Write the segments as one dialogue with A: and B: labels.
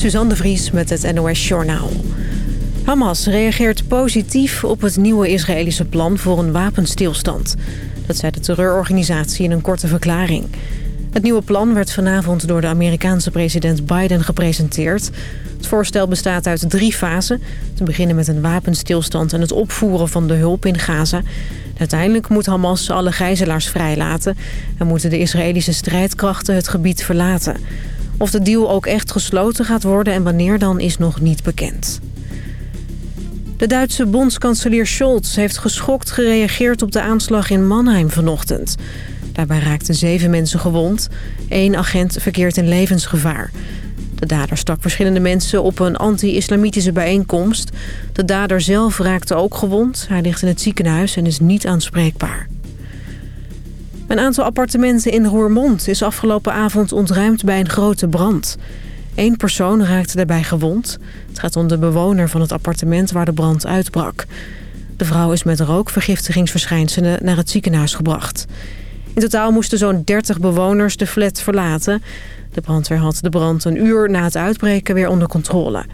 A: Suzanne de Vries met het NOS Journaal. Hamas reageert positief op het nieuwe Israëlische plan voor een wapenstilstand. Dat zei de terreurorganisatie in een korte verklaring. Het nieuwe plan werd vanavond door de Amerikaanse president Biden gepresenteerd. Het voorstel bestaat uit drie fasen. Te beginnen met een wapenstilstand en het opvoeren van de hulp in Gaza. Uiteindelijk moet Hamas alle gijzelaars vrijlaten... en moeten de Israëlische strijdkrachten het gebied verlaten. Of de deal ook echt gesloten gaat worden en wanneer dan is nog niet bekend. De Duitse bondskanselier Scholz heeft geschokt gereageerd op de aanslag in Mannheim vanochtend. Daarbij raakten zeven mensen gewond. Eén agent verkeert in levensgevaar. De dader stak verschillende mensen op een anti-islamitische bijeenkomst. De dader zelf raakte ook gewond. Hij ligt in het ziekenhuis en is niet aanspreekbaar. Een aantal appartementen in Roermond is afgelopen avond ontruimd bij een grote brand. Eén persoon raakte daarbij gewond. Het gaat om de bewoner van het appartement waar de brand uitbrak. De vrouw is met rookvergiftigingsverschijnselen naar het ziekenhuis gebracht. In totaal moesten zo'n 30 bewoners de flat verlaten. De brandweer had de brand een uur na het uitbreken weer onder controle.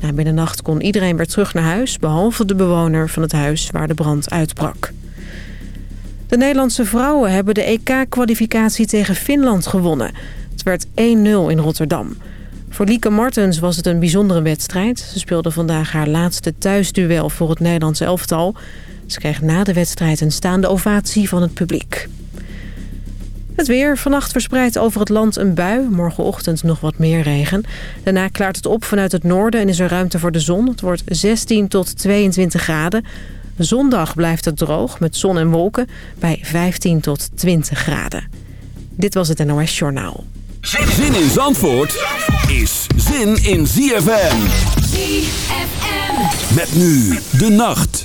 A: Na binnennacht kon iedereen weer terug naar huis... behalve de bewoner van het huis waar de brand uitbrak. De Nederlandse vrouwen hebben de EK-kwalificatie tegen Finland gewonnen. Het werd 1-0 in Rotterdam. Voor Lieke Martens was het een bijzondere wedstrijd. Ze speelde vandaag haar laatste thuisduel voor het Nederlandse elftal. Ze kreeg na de wedstrijd een staande ovatie van het publiek. Het weer. Vannacht verspreidt over het land een bui. Morgenochtend nog wat meer regen. Daarna klaart het op vanuit het noorden en is er ruimte voor de zon. Het wordt 16 tot 22 graden. Zondag blijft het droog met zon en wolken bij 15 tot 20 graden. Dit was het NOS Journaal.
B: Zin in Zandvoort is zin in ZFM. ZFM. Met nu de nacht.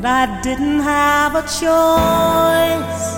C: but I didn't have a choice.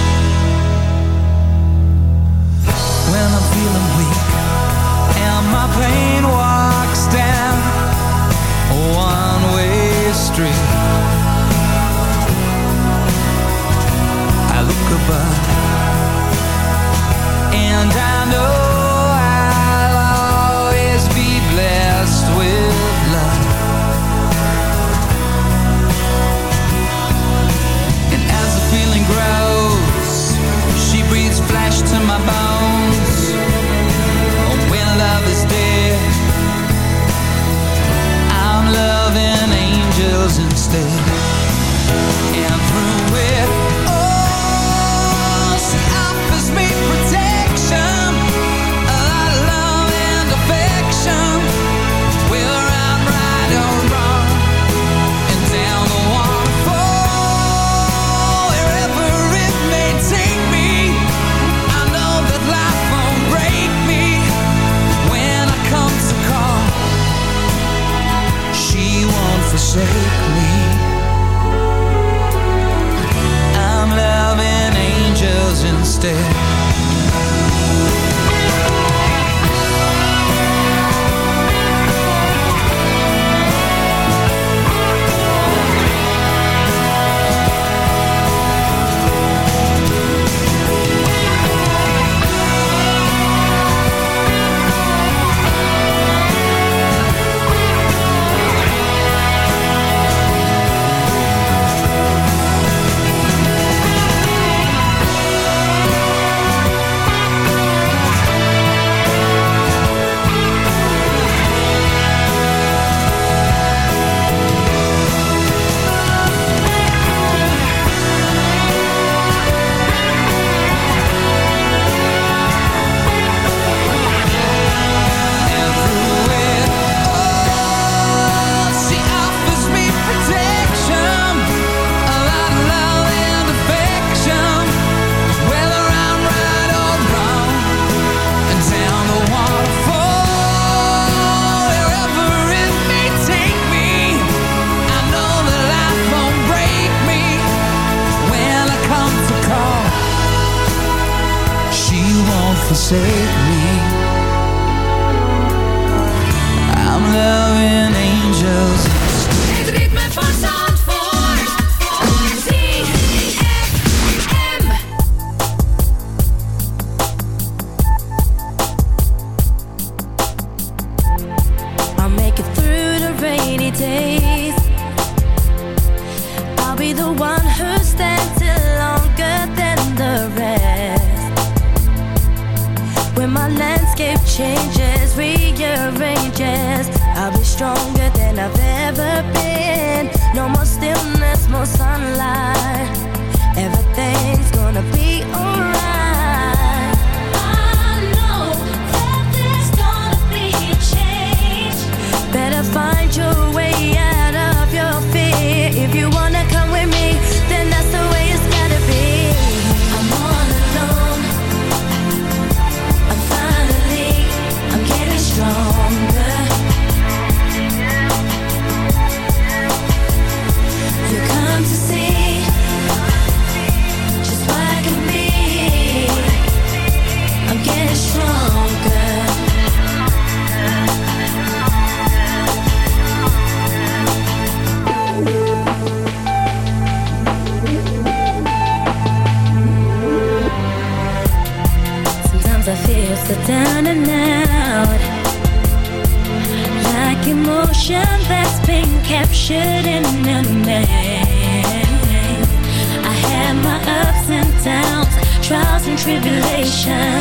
D: shouldn't have made. I
E: had my ups and downs, trials and tribulations.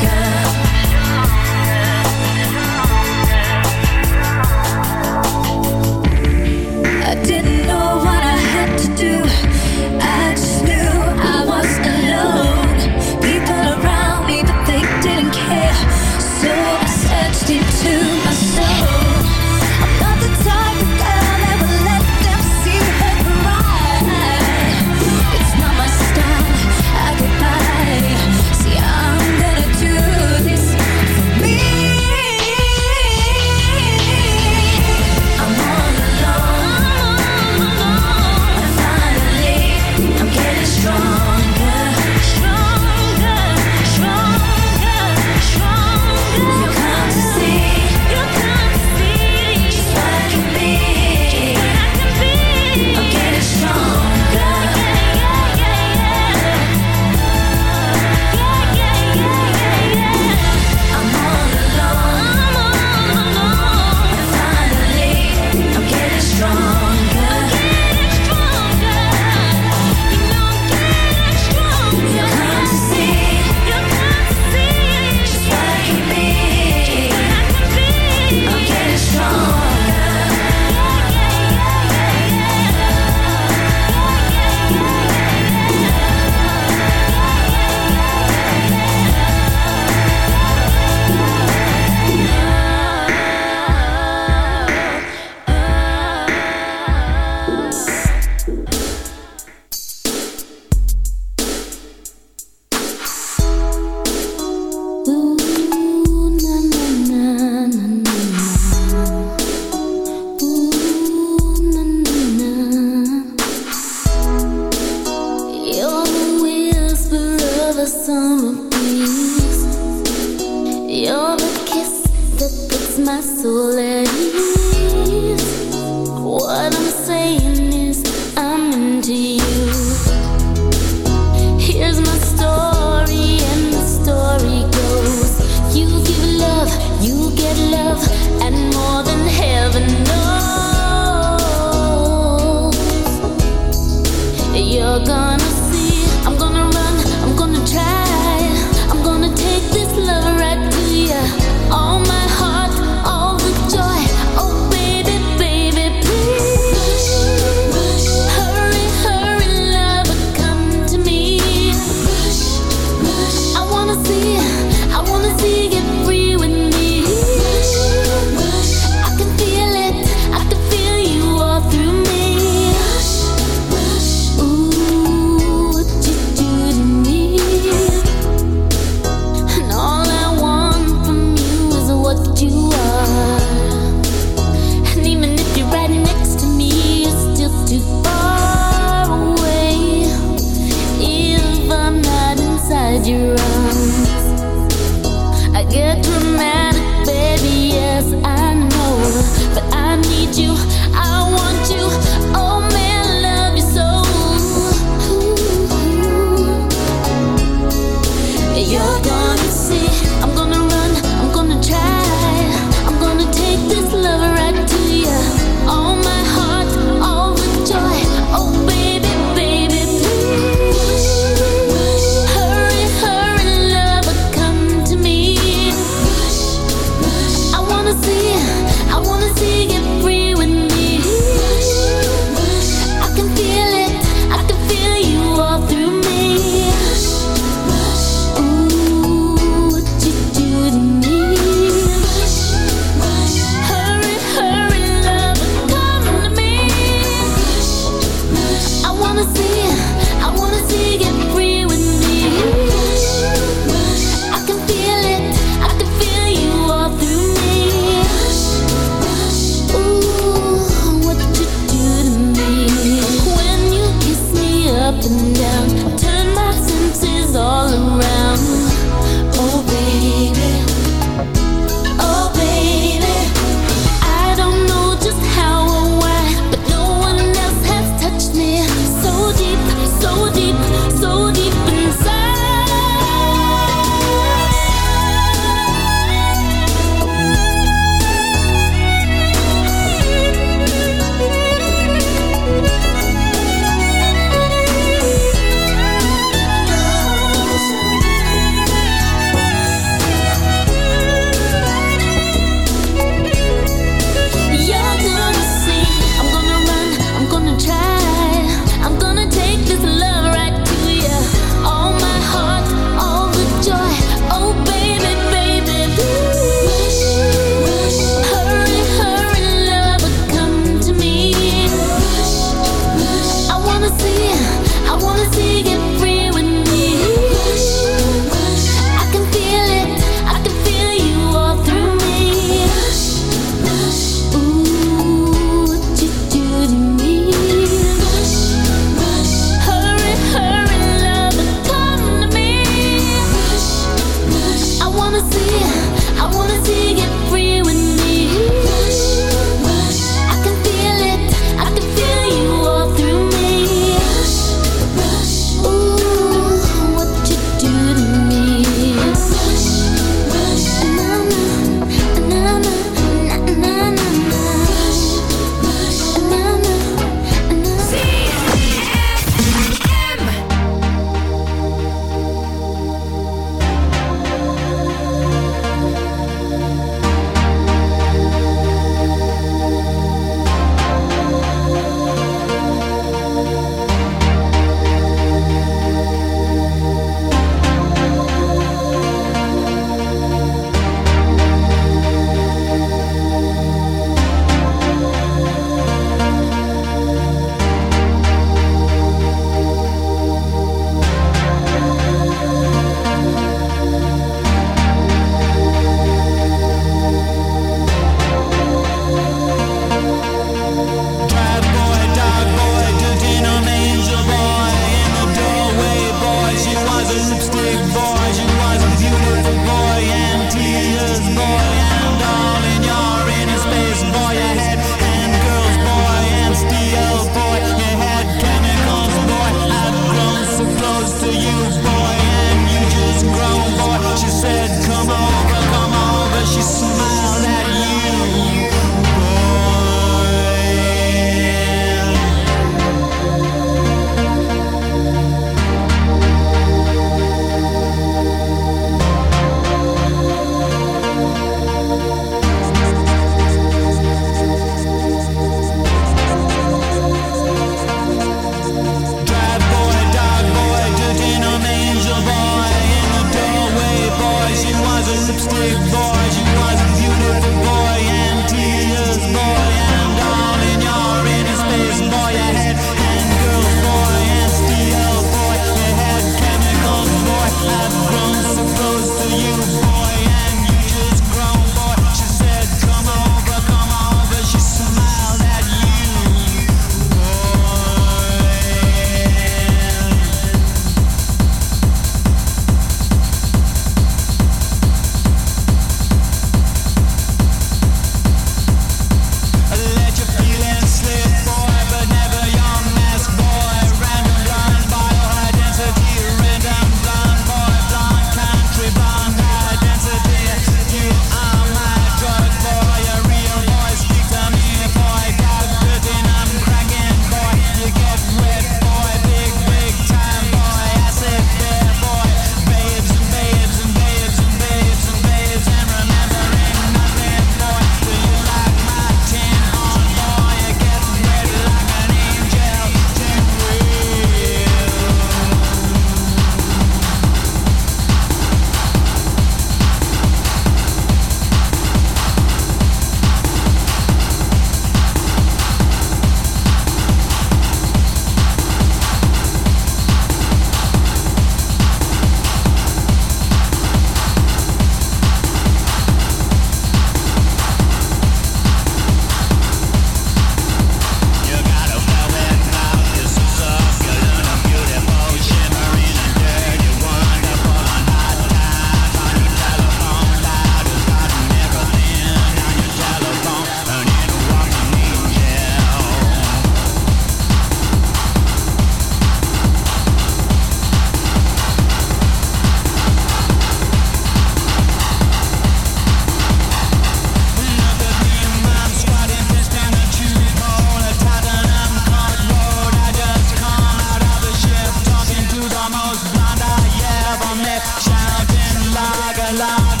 E: alive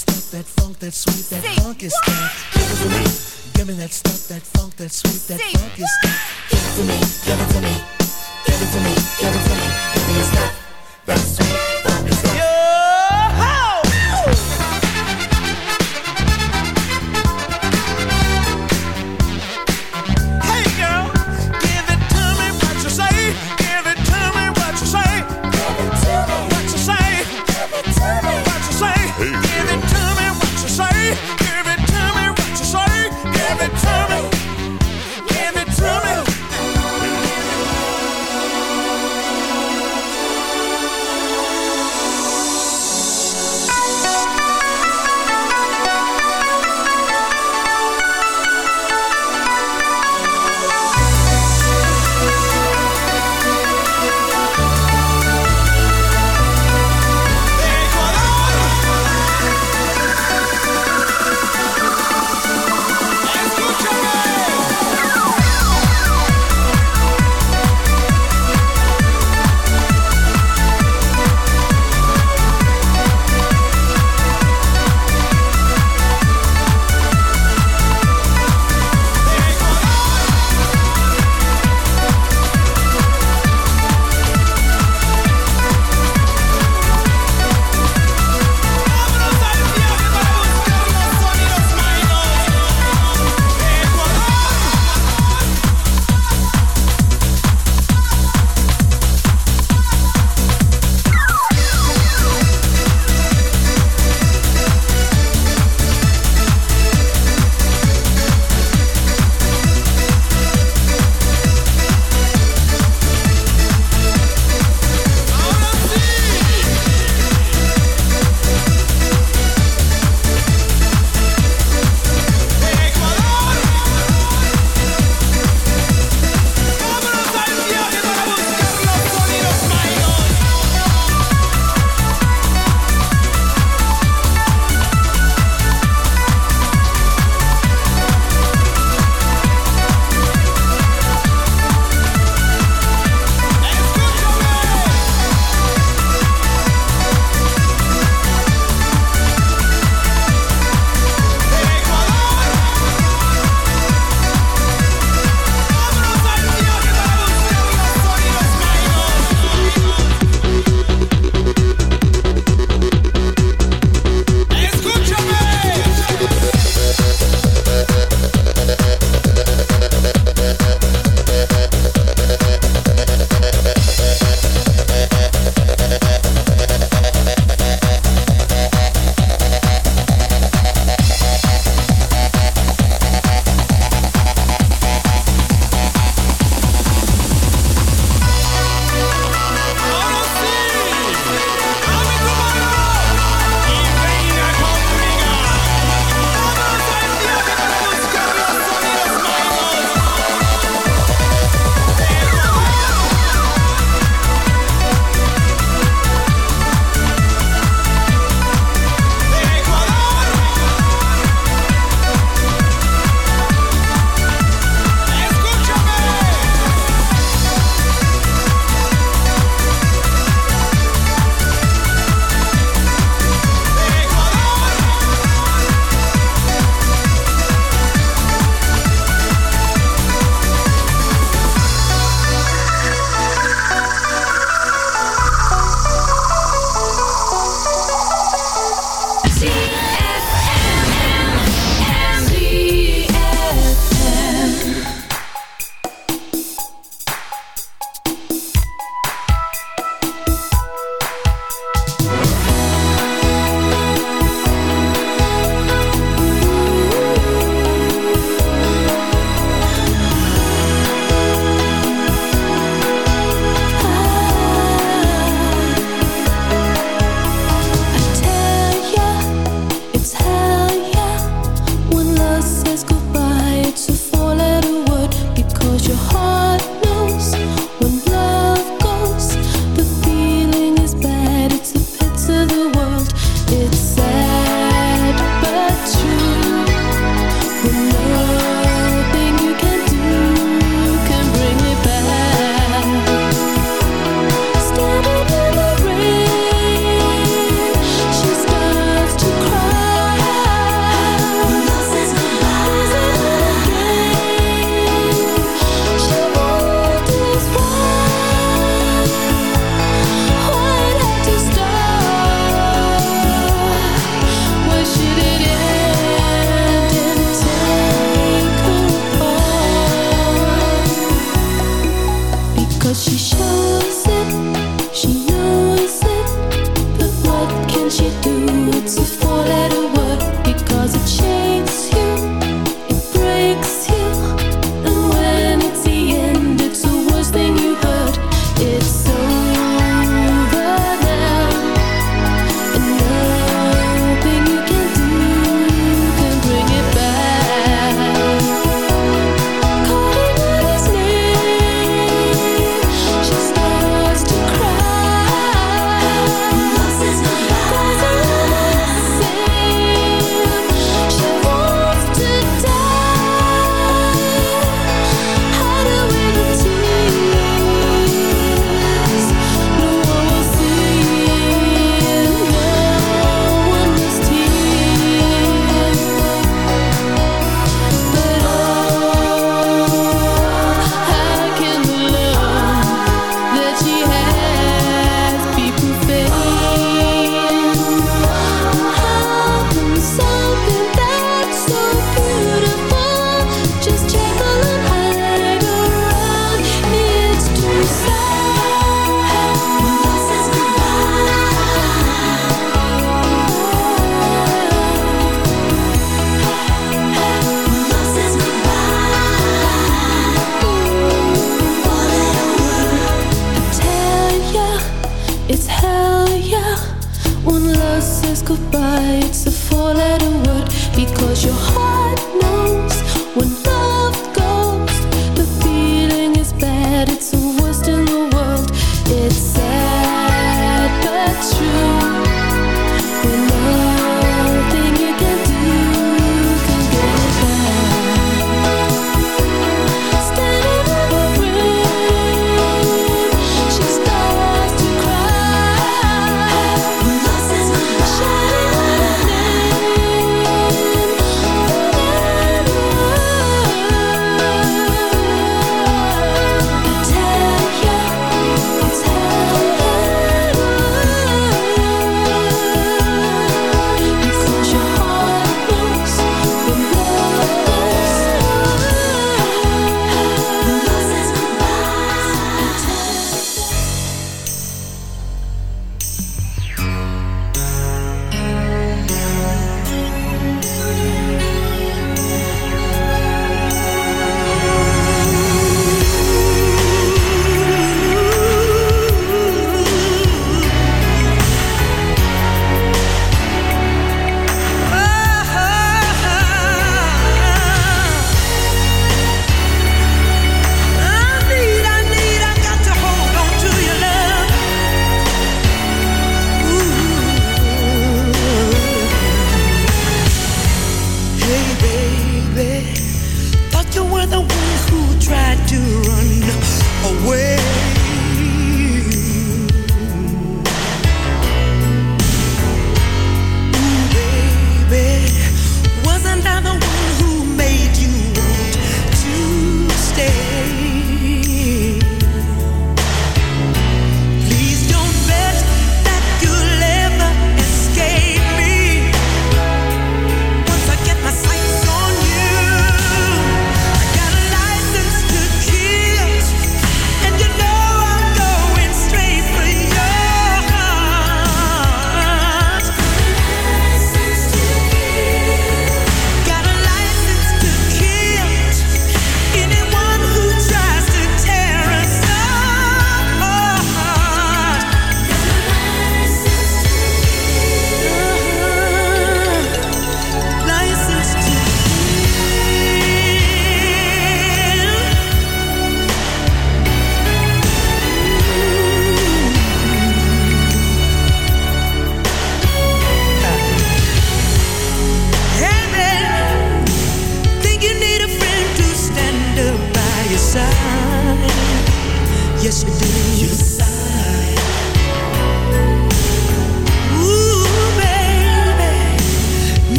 E: that that
F: funk, that sweet, that funk is what?
G: Give me. That stuff,
F: that funk, that sweet, that funk
E: is
B: what?